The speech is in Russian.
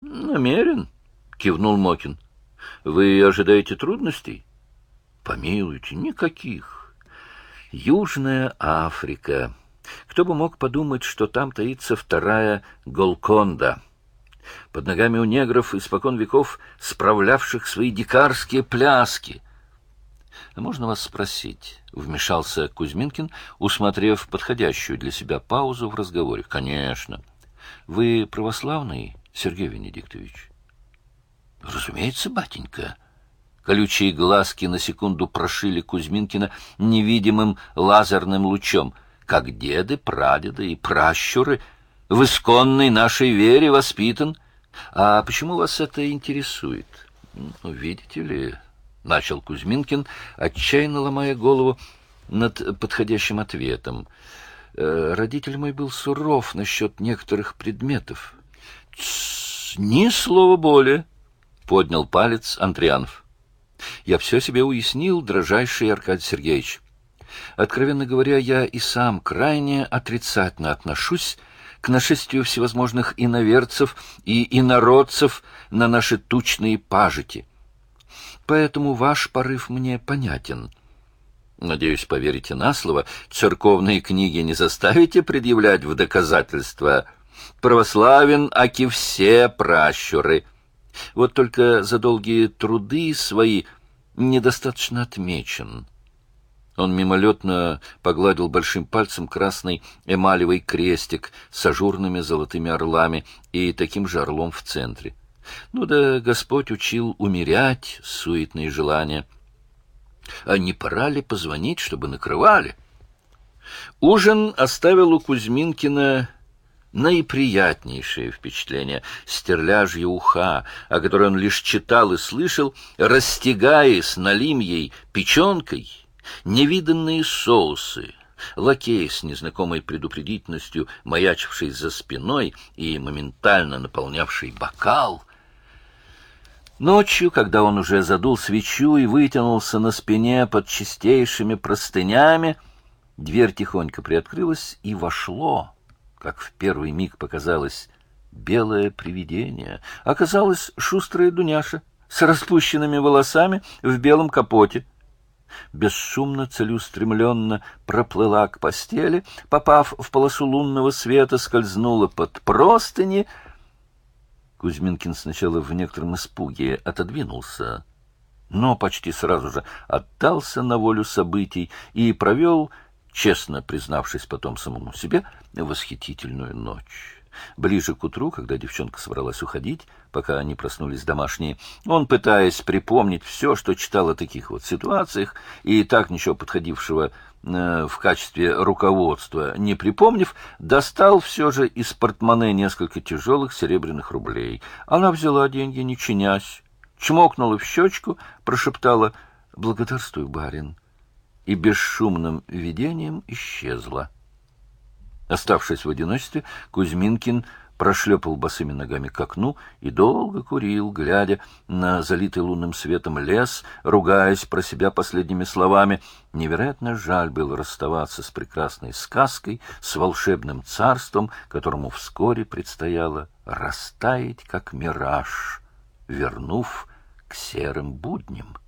— Намерен, — кивнул Мокин. — Вы ожидаете трудностей? — Помилуйте, никаких. Южная Африка. Кто бы мог подумать, что там таится вторая Голконда. Под ногами у негров испокон веков справлявших свои дикарские пляски. А — Можно вас спросить? — вмешался Кузьминкин, усмотрев подходящую для себя паузу в разговоре. — Конечно. — Вы православный? — Сергей Венедиктович? — Разумеется, батенька. Колючие глазки на секунду прошили Кузьминкина невидимым лазерным лучом, как деды, прадеды и пращуры в исконной нашей вере воспитан. А почему вас это интересует? Ну, видите ли, — начал Кузьминкин, отчаянно ломая голову над подходящим ответом. Э, родитель мой был суров насчет некоторых предметов. — Ни слова более, — поднял палец Андрианов. — Я все себе уяснил, дрожайший Аркадий Сергеевич. Откровенно говоря, я и сам крайне отрицательно отношусь к нашествию всевозможных иноверцев и инородцев на наши тучные пажити. Поэтому ваш порыв мне понятен. Надеюсь, поверите на слово, церковные книги не заставите предъявлять в доказательство — православен, аки все пращуры. Вот только за долгие труды свои недостаточно отмечен. Он мимолетно погладил большим пальцем красный эмалевый крестик с ажурными золотыми орлами и таким же орлом в центре. Ну да Господь учил умерять суетные желания. А не пора ли позвонить, чтобы накрывали? Ужин оставил у Кузьминкина наиприятнейшее впечатление — стерляжье уха, о которой он лишь читал и слышал, растягаясь налимьей печенкой, невиданные соусы, лакей с незнакомой предупредительностью, маячивший за спиной и моментально наполнявший бокал. Ночью, когда он уже задул свечу и вытянулся на спине под чистейшими простынями, дверь тихонько приоткрылась и вошло как в первый миг показалось, белое привидение, оказалось шустрая Дуняша с распущенными волосами в белом капоте. Бесшумно, целеустремленно проплыла к постели, попав в полосу лунного света, скользнула под простыни. Кузьминкин сначала в некотором испуге отодвинулся, но почти сразу же отдался на волю событий и провел честно признавшись потом самому себе, восхитительную ночь. Ближе к утру, когда девчонка собралась уходить, пока они проснулись домашние, он, пытаясь припомнить все, что читал о таких вот ситуациях, и так ничего подходившего э, в качестве руководства не припомнив, достал все же из портмоне несколько тяжелых серебряных рублей. Она взяла деньги, не чинясь, чмокнула в щечку, прошептала «Благодарствуй, барин» и бесшумным видением исчезла. Оставшись в одиночестве, Кузьминкин прошлепал босыми ногами к окну и долго курил, глядя на залитый лунным светом лес, ругаясь про себя последними словами. Невероятно жаль было расставаться с прекрасной сказкой, с волшебным царством, которому вскоре предстояло растаять, как мираж, вернув к серым будням.